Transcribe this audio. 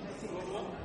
Merci.